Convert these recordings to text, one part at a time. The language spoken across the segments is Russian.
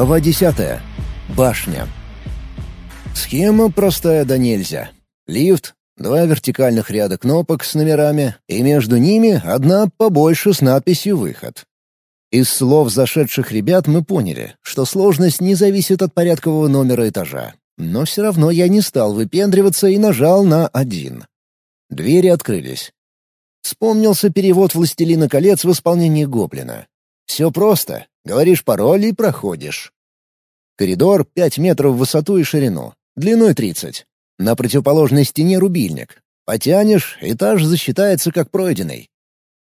Глава 10. Башня. Схема простая да нельзя. Лифт, два вертикальных ряда кнопок с номерами, и между ними одна побольше с надписью «Выход». Из слов зашедших ребят мы поняли, что сложность не зависит от порядкового номера этажа. Но все равно я не стал выпендриваться и нажал на один. Двери открылись. Вспомнился перевод «Властелина колец» в исполнении Гоблина. Все просто. Говоришь пароль и проходишь. Коридор — 5 метров в высоту и ширину, длиной 30. На противоположной стене рубильник. Потянешь, этаж засчитается как пройденный.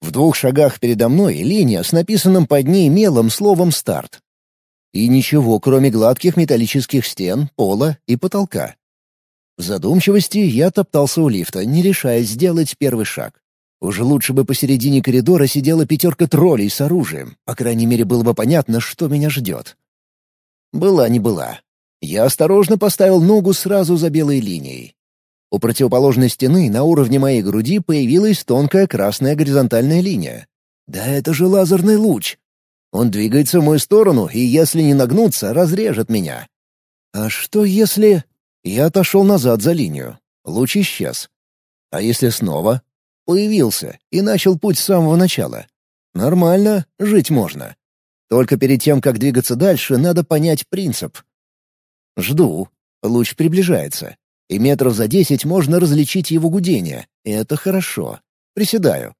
В двух шагах передо мной линия с написанным под ней мелом словом «старт». И ничего, кроме гладких металлических стен, пола и потолка. В задумчивости я топтался у лифта, не решаясь сделать первый шаг. Уже лучше бы посередине коридора сидела пятерка троллей с оружием. По крайней мере, было бы понятно, что меня ждет. Была не была. Я осторожно поставил ногу сразу за белой линией. У противоположной стены на уровне моей груди появилась тонкая красная горизонтальная линия. Да это же лазерный луч! Он двигается в мою сторону, и если не нагнуться, разрежет меня. А что если... Я отошел назад за линию. Луч исчез. А если снова? Появился и начал путь с самого начала. Нормально, жить можно. Только перед тем, как двигаться дальше, надо понять принцип. Жду. Луч приближается. И метров за десять можно различить его гудение. Это хорошо. Приседаю.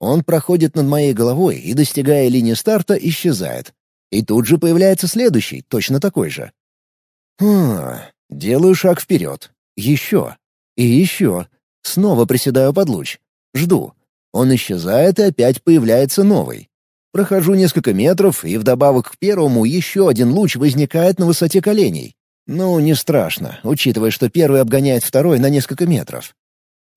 Он проходит над моей головой и, достигая линии старта, исчезает. И тут же появляется следующий, точно такой же. Хм, делаю шаг вперед. Еще. И еще. Снова приседаю под луч. Жду. Он исчезает, и опять появляется новый. Прохожу несколько метров, и вдобавок к первому еще один луч возникает на высоте коленей. Ну, не страшно, учитывая, что первый обгоняет второй на несколько метров.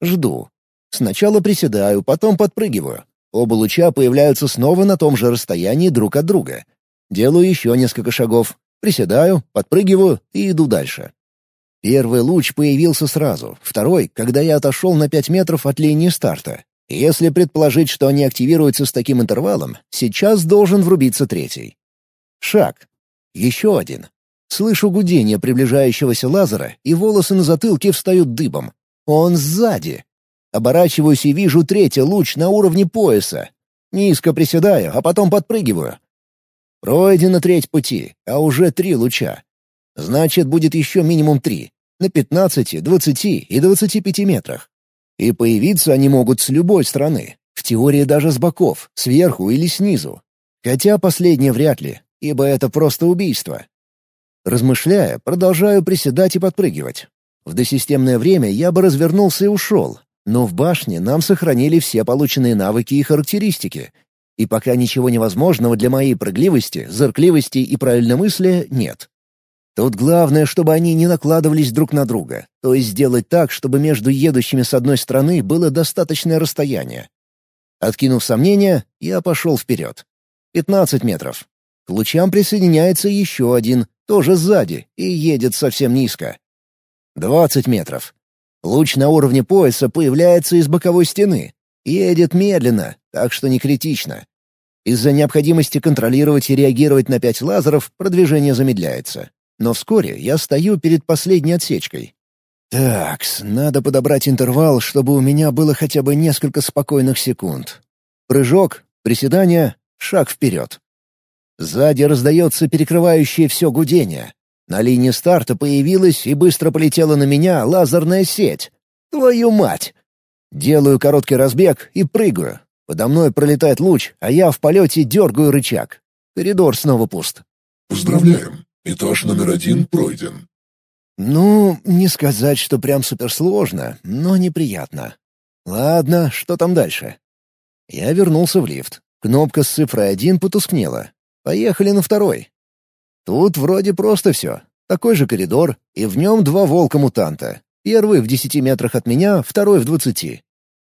Жду. Сначала приседаю, потом подпрыгиваю. Оба луча появляются снова на том же расстоянии друг от друга. Делаю еще несколько шагов. Приседаю, подпрыгиваю и иду дальше. Первый луч появился сразу, второй, когда я отошел на пять метров от линии старта. Если предположить, что они активируются с таким интервалом, сейчас должен врубиться третий. Шаг. Еще один. Слышу гудение приближающегося лазера, и волосы на затылке встают дыбом. Он сзади. Оборачиваюсь и вижу третий луч на уровне пояса. Низко приседаю, а потом подпрыгиваю. Пройдена треть пути, а уже три луча. Значит, будет еще минимум три. На 15, 20 и 25 метрах. И появиться они могут с любой стороны. В теории даже с боков, сверху или снизу. Хотя последнее вряд ли, ибо это просто убийство. Размышляя, продолжаю приседать и подпрыгивать. В досистемное время я бы развернулся и ушел, но в башне нам сохранили все полученные навыки и характеристики. И пока ничего невозможного для моей прыгливости, зыркливости и правильномыслия нет. Тут главное, чтобы они не накладывались друг на друга, то есть сделать так, чтобы между едущими с одной стороны было достаточное расстояние. Откинув сомнения, я пошел вперед. Пятнадцать метров. К лучам присоединяется еще один, тоже сзади, и едет совсем низко. Двадцать метров. Луч на уровне пояса появляется из боковой стены. Едет медленно, так что не критично. Из-за необходимости контролировать и реагировать на пять лазеров продвижение замедляется. Но вскоре я стою перед последней отсечкой. Такс, надо подобрать интервал, чтобы у меня было хотя бы несколько спокойных секунд. Прыжок, приседание, шаг вперед. Сзади раздается перекрывающее все гудение. На линии старта появилась и быстро полетела на меня лазерная сеть. Твою мать! Делаю короткий разбег и прыгаю. Подо мной пролетает луч, а я в полете дергаю рычаг. Коридор снова пуст. «Поздравляем! Этаж номер один пройден. Ну, не сказать, что прям суперсложно, но неприятно. Ладно, что там дальше? Я вернулся в лифт. Кнопка с цифрой один потускнела. Поехали на второй. Тут вроде просто все. Такой же коридор, и в нем два волка-мутанта. Первый в десяти метрах от меня, второй в двадцати.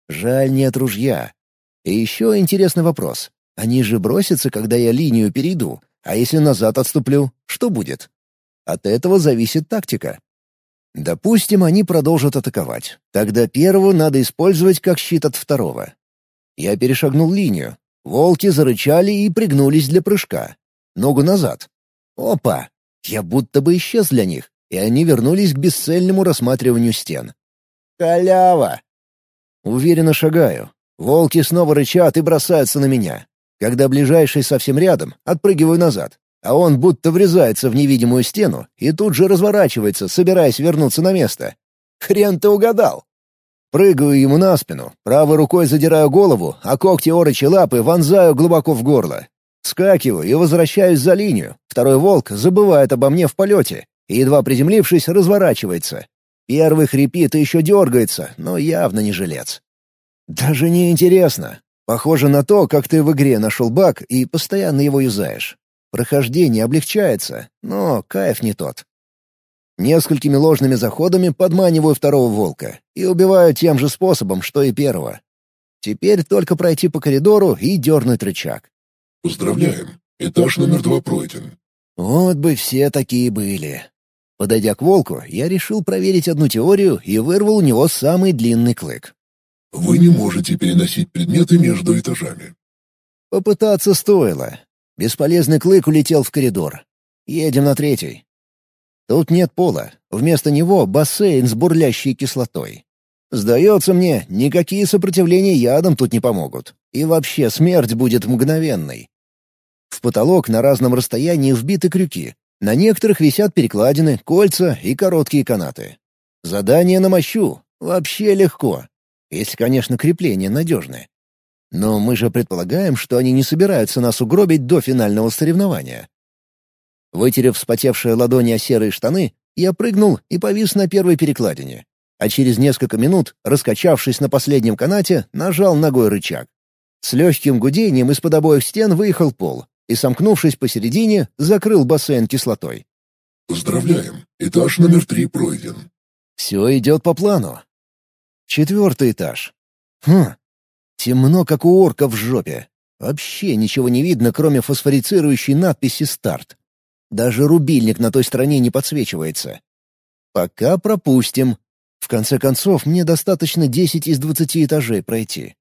Жаль, нет ружья. И еще интересный вопрос. Они же бросятся, когда я линию перейду, а если назад отступлю, что будет? От этого зависит тактика. Допустим, они продолжат атаковать. Тогда первого надо использовать как щит от второго. Я перешагнул линию. Волки зарычали и пригнулись для прыжка. Ногу назад. Опа! Я будто бы исчез для них, и они вернулись к бесцельному рассматриванию стен. Халява! Уверенно шагаю. Волки снова рычат и бросаются на меня. Когда ближайший совсем рядом, отпрыгиваю назад, а он будто врезается в невидимую стену и тут же разворачивается, собираясь вернуться на место. Хрен ты угадал! Прыгаю ему на спину, правой рукой задираю голову, а когти орочи лапы вонзаю глубоко в горло. Скакиваю и возвращаюсь за линию. Второй волк забывает обо мне в полете и, едва приземлившись, разворачивается. Первый хрипит и еще дергается, но явно не жилец. Даже не интересно. Похоже на то, как ты в игре нашел баг и постоянно его юзаешь. Прохождение облегчается, но кайф не тот. Несколькими ложными заходами подманиваю второго волка и убиваю тем же способом, что и первого. Теперь только пройти по коридору и дернуть рычаг. «Поздравляем, этаж номер два пройден». Вот бы все такие были. Подойдя к волку, я решил проверить одну теорию и вырвал у него самый длинный клык. «Вы не можете переносить предметы между этажами». Попытаться стоило. Бесполезный клык улетел в коридор. Едем на третий. Тут нет пола, вместо него бассейн с бурлящей кислотой. Сдается мне, никакие сопротивления ядом тут не помогут. И вообще смерть будет мгновенной. В потолок на разном расстоянии вбиты крюки. На некоторых висят перекладины, кольца и короткие канаты. Задание на мощу. Вообще легко. Если, конечно, крепления надежны. Но мы же предполагаем, что они не собираются нас угробить до финального соревнования. Вытерев вспотевшие ладони о серые штаны, я прыгнул и повис на первой перекладине. А через несколько минут, раскачавшись на последнем канате, нажал ногой рычаг. С легким гудением из-под обоих стен выехал пол и, сомкнувшись посередине, закрыл бассейн кислотой. «Поздравляем, этаж номер три пройден». Все идет по плану. Четвертый этаж. Хм, темно, как у орка в жопе. Вообще ничего не видно, кроме фосфорицирующей надписи «Старт». Даже рубильник на той стороне не подсвечивается. Пока пропустим. В конце концов, мне достаточно 10 из 20 этажей пройти.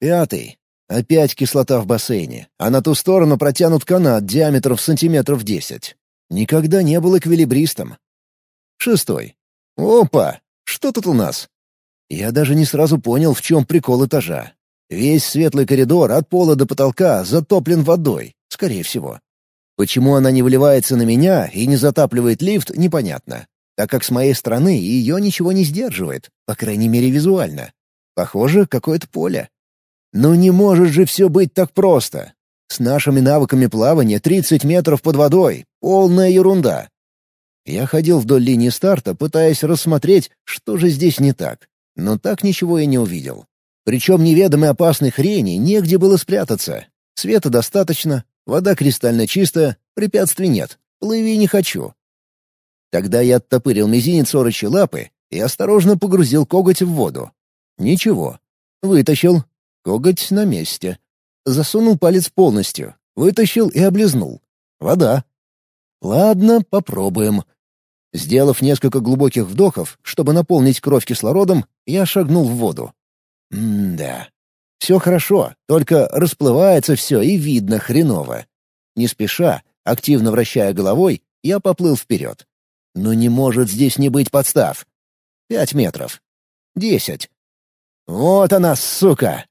Пятый. Опять кислота в бассейне, а на ту сторону протянут канат диаметром сантиметров 10. Никогда не был эквилибристом. Шестой. Опа! Что тут у нас? Я даже не сразу понял, в чем прикол этажа. Весь светлый коридор от пола до потолка затоплен водой, скорее всего. Почему она не выливается на меня и не затапливает лифт, непонятно, так как с моей стороны ее ничего не сдерживает, по крайней мере визуально. Похоже, какое-то поле. Но не может же все быть так просто. С нашими навыками плавания 30 метров под водой — полная ерунда. Я ходил вдоль линии старта, пытаясь рассмотреть, что же здесь не так, но так ничего и не увидел. Причем неведомой опасной хрени негде было спрятаться. Света достаточно, Вода кристально чистая, препятствий нет. Плыви не хочу. Тогда я оттопырил мизинец орочи лапы и осторожно погрузил коготь в воду. Ничего. Вытащил. Коготь на месте. Засунул палец полностью. Вытащил и облизнул. Вода. Ладно, попробуем. Сделав несколько глубоких вдохов, чтобы наполнить кровь кислородом, я шагнул в воду. М-да. Все хорошо, только расплывается все и видно хреново. Не спеша, активно вращая головой, я поплыл вперед. Но не может здесь не быть подстав. Пять метров. Десять. Вот она, сука!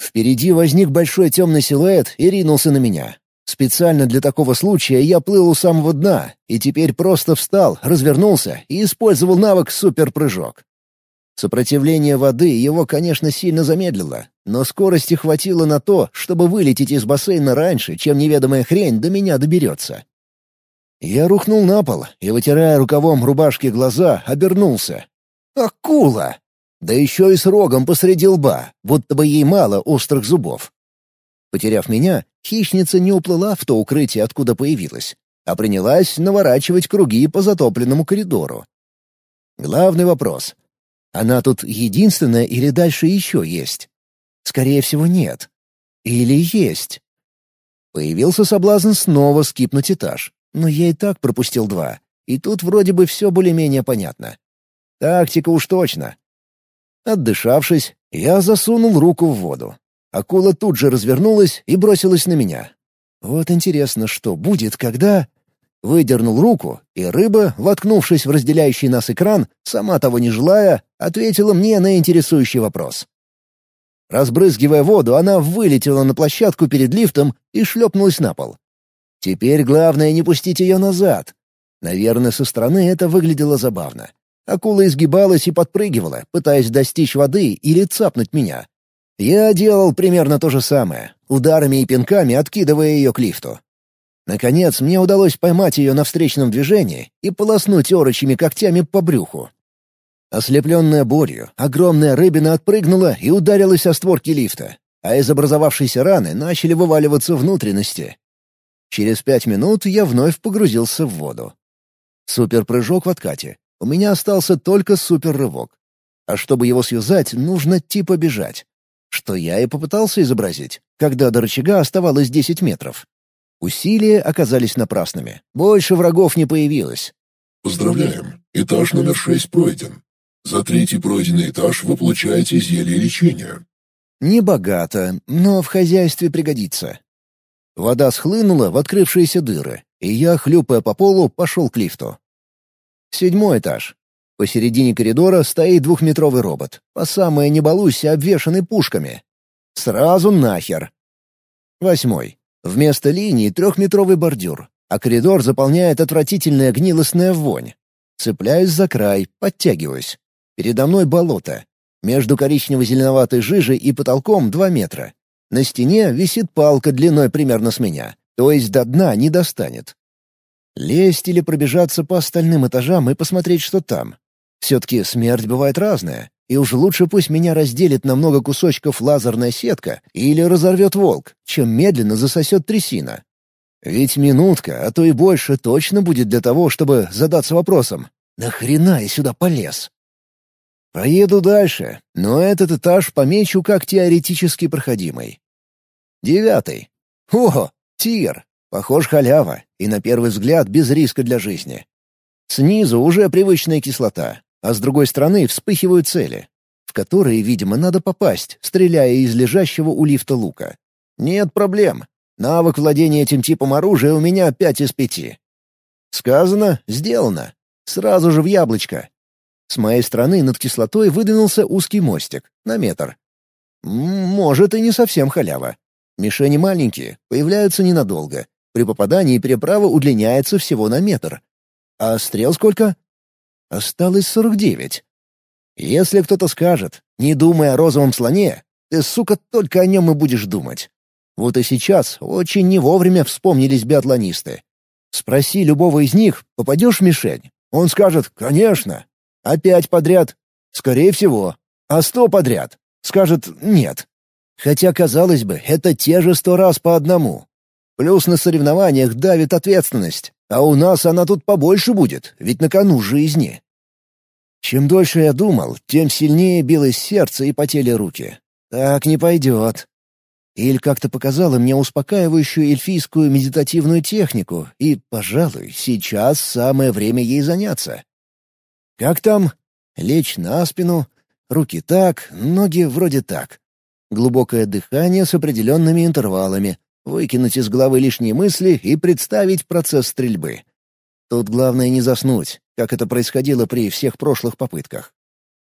Впереди возник большой темный силуэт и ринулся на меня. Специально для такого случая я плыл у самого дна, и теперь просто встал, развернулся и использовал навык суперпрыжок. Сопротивление воды его, конечно, сильно замедлило, но скорости хватило на то, чтобы вылететь из бассейна раньше, чем неведомая хрень до меня доберется. Я рухнул на пол и, вытирая рукавом рубашки глаза, обернулся. Акула! Да еще и с рогом посреди лба, будто бы ей мало острых зубов. Потеряв меня, хищница не уплыла в то укрытие, откуда появилась, а принялась наворачивать круги по затопленному коридору. Главный вопрос она тут единственная или дальше еще есть? Скорее всего, нет. Или есть. Появился соблазн снова скипнуть этаж, но я и так пропустил два, и тут вроде бы все более-менее понятно. Тактика уж точно. Отдышавшись, я засунул руку в воду. Акула тут же развернулась и бросилась на меня. Вот интересно, что будет, когда... Выдернул руку, и рыба, воткнувшись в разделяющий нас экран, сама того не желая, ответила мне на интересующий вопрос. Разбрызгивая воду, она вылетела на площадку перед лифтом и шлепнулась на пол. Теперь главное не пустить ее назад. Наверное, со стороны это выглядело забавно. Акула изгибалась и подпрыгивала, пытаясь достичь воды или цапнуть меня. Я делал примерно то же самое, ударами и пинками откидывая ее к лифту. Наконец, мне удалось поймать ее на встречном движении и полоснуть орочими когтями по брюху. Ослепленная болью, огромная рыбина отпрыгнула и ударилась о створки лифта, а из образовавшейся раны начали вываливаться внутренности. Через пять минут я вновь погрузился в воду. Суперпрыжок в откате. У меня остался только суперрывок. А чтобы его связать, нужно типа бежать. Что я и попытался изобразить, когда до рычага оставалось 10 метров. Усилия оказались напрасными. Больше врагов не появилось. Поздравляем. Этаж номер шесть пройден. За третий пройденный этаж вы получаете зелье лечения. Небогато, но в хозяйстве пригодится. Вода схлынула в открывшиеся дыры, и я, хлюпая по полу, пошел к лифту. Седьмой этаж. Посередине коридора стоит двухметровый робот, по самое не балуйся, обвешанный пушками. Сразу нахер. Восьмой. Вместо линии трехметровый бордюр, а коридор заполняет отвратительная гнилостная вонь. Цепляюсь за край, подтягиваюсь. Передо мной болото. Между коричнево-зеленоватой жижей и потолком два метра. На стене висит палка длиной примерно с меня, то есть до дна не достанет. Лезть или пробежаться по остальным этажам и посмотреть, что там. Все-таки смерть бывает разная. И уж лучше пусть меня разделит на много кусочков лазерная сетка или разорвет волк, чем медленно засосет трясина. Ведь минутка, а то и больше, точно будет для того, чтобы задаться вопросом «Нахрена я сюда полез?» Поеду дальше, но этот этаж помечу как теоретически проходимый. Девятый. О, тир. Похож халява, и на первый взгляд без риска для жизни. Снизу уже привычная кислота, а с другой стороны вспыхивают цели, в которые, видимо, надо попасть, стреляя из лежащего у лифта лука. Нет проблем. Навык владения этим типом оружия у меня пять из пяти. Сказано — сделано. Сразу же в яблочко. С моей стороны над кислотой выдвинулся узкий мостик, на метр. Может, и не совсем халява. Мишени маленькие, появляются ненадолго. При попадании переправа удлиняется всего на метр. А стрел сколько? Осталось сорок девять. Если кто-то скажет, не думай о розовом слоне, ты, сука, только о нем и будешь думать. Вот и сейчас очень не вовремя вспомнились биатлонисты. Спроси любого из них, попадешь в мишень? Он скажет «конечно». Опять подряд? Скорее всего. А сто подряд? Скажет «нет». Хотя, казалось бы, это те же сто раз по одному. Плюс на соревнованиях давит ответственность. А у нас она тут побольше будет, ведь на кону жизни. Чем дольше я думал, тем сильнее билось сердце и потели руки. Так не пойдет. Иль как-то показала мне успокаивающую эльфийскую медитативную технику, и, пожалуй, сейчас самое время ей заняться. Как там? Лечь на спину, руки так, ноги вроде так. Глубокое дыхание с определенными интервалами, выкинуть из головы лишние мысли и представить процесс стрельбы. Тут главное не заснуть, как это происходило при всех прошлых попытках.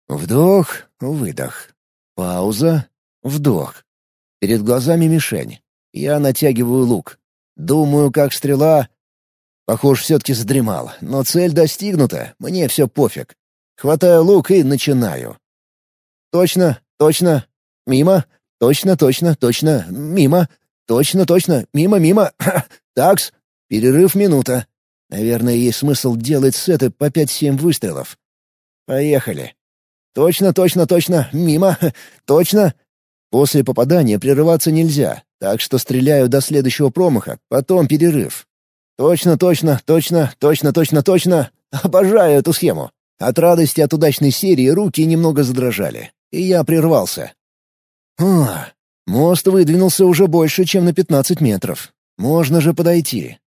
Вдох, выдох. Пауза, вдох. Перед глазами мишень. Я натягиваю лук. Думаю, как стрела. Похож, все-таки задремал, но цель достигнута, мне все пофиг. Хватаю лук и начинаю. Точно, точно, мимо, точно, точно, точно, мимо, Точно, точно. Мимо, мимо. Такс. Перерыв минута. Наверное, есть смысл делать сеты по пять-семь выстрелов. Поехали. Точно, точно, точно. Мимо. Точно. После попадания прерываться нельзя, так что стреляю до следующего промаха, потом перерыв. Точно, точно, точно, точно, точно, точно. Обожаю эту схему. От радости от удачной серии руки немного задрожали, и я прервался. Ох, Мост выдвинулся уже больше, чем на 15 метров. Можно же подойти.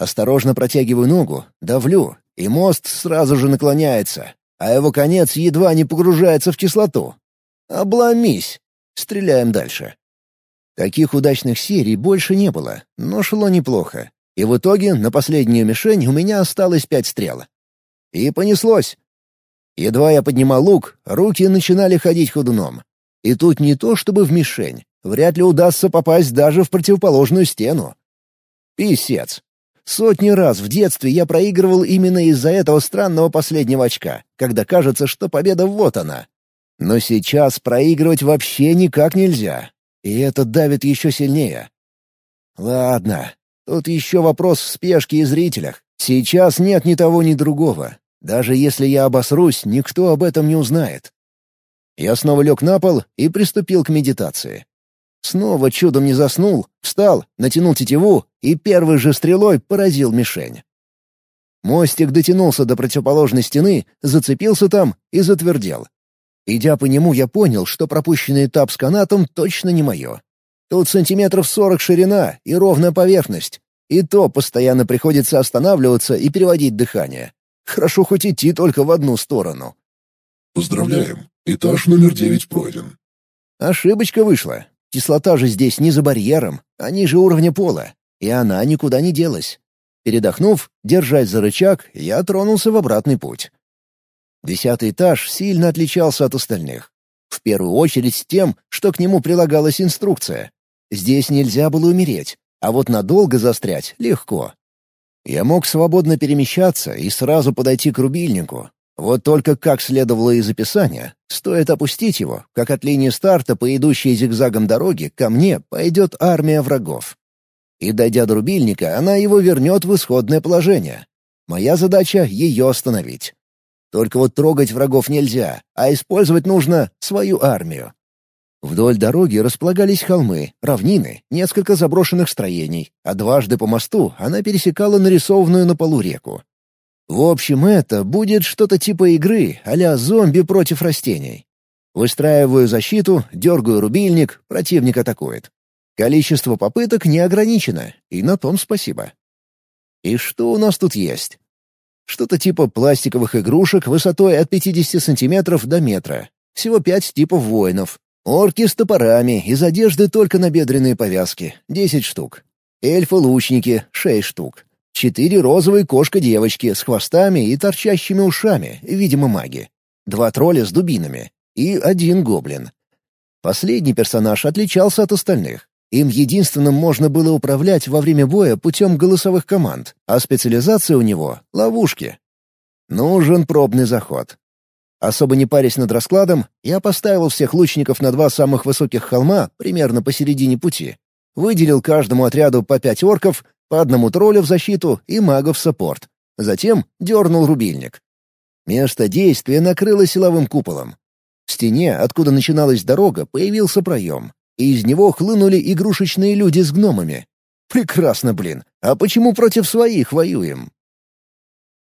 Осторожно протягиваю ногу, давлю, и мост сразу же наклоняется, а его конец едва не погружается в кислоту. Обломись! Стреляем дальше. Таких удачных серий больше не было, но шло неплохо. И в итоге на последнюю мишень у меня осталось пять стрел. И понеслось. Едва я поднимал лук, руки начинали ходить ходуном. И тут не то чтобы в мишень. Вряд ли удастся попасть даже в противоположную стену. Писец. Сотни раз в детстве я проигрывал именно из-за этого странного последнего очка, когда кажется, что победа вот она. Но сейчас проигрывать вообще никак нельзя. И это давит еще сильнее. Ладно, тут еще вопрос в спешке и зрителях. Сейчас нет ни того, ни другого. Даже если я обосрусь, никто об этом не узнает. Я снова лег на пол и приступил к медитации. Снова чудом не заснул, встал, натянул тетиву и первой же стрелой поразил мишень. Мостик дотянулся до противоположной стены, зацепился там и затвердел. Идя по нему, я понял, что пропущенный этап с канатом точно не мое. Тут сантиметров сорок ширина и ровная поверхность. И то постоянно приходится останавливаться и переводить дыхание. Хорошо хоть идти только в одну сторону. «Поздравляем, этаж номер девять пройден». Ошибочка вышла. Кислота же здесь не за барьером, а ниже уровня пола, и она никуда не делась. Передохнув, держась за рычаг, я тронулся в обратный путь. Десятый этаж сильно отличался от остальных. В первую очередь тем, что к нему прилагалась инструкция. Здесь нельзя было умереть, а вот надолго застрять легко. Я мог свободно перемещаться и сразу подойти к рубильнику. Вот только, как следовало из описания, стоит опустить его, как от линии старта по идущей зигзагом дороге ко мне пойдет армия врагов. И, дойдя до рубильника, она его вернет в исходное положение. Моя задача — ее остановить. Только вот трогать врагов нельзя, а использовать нужно свою армию. Вдоль дороги располагались холмы, равнины, несколько заброшенных строений, а дважды по мосту она пересекала нарисованную на полу реку. В общем, это будет что-то типа игры а зомби против растений. Выстраиваю защиту, дергаю рубильник, противник атакует. Количество попыток не ограничено, и на том спасибо. И что у нас тут есть? Что-то типа пластиковых игрушек высотой от 50 сантиметров до метра. Всего пять типов воинов. Орки с топорами, из одежды только набедренные повязки — 10 штук. Эльфы-лучники — 6 штук. Четыре розовые кошка-девочки с хвостами и торчащими ушами, видимо, маги. Два тролля с дубинами. И один гоблин. Последний персонаж отличался от остальных. Им единственным можно было управлять во время боя путем голосовых команд, а специализация у него — ловушки. Нужен пробный заход. Особо не парясь над раскладом, я поставил всех лучников на два самых высоких холма, примерно посередине пути. Выделил каждому отряду по пять орков, по одному троллю в защиту и магов в саппорт. Затем дернул рубильник. Место действия накрыло силовым куполом. В стене, откуда начиналась дорога, появился проем и из него хлынули игрушечные люди с гномами. Прекрасно, блин. А почему против своих воюем?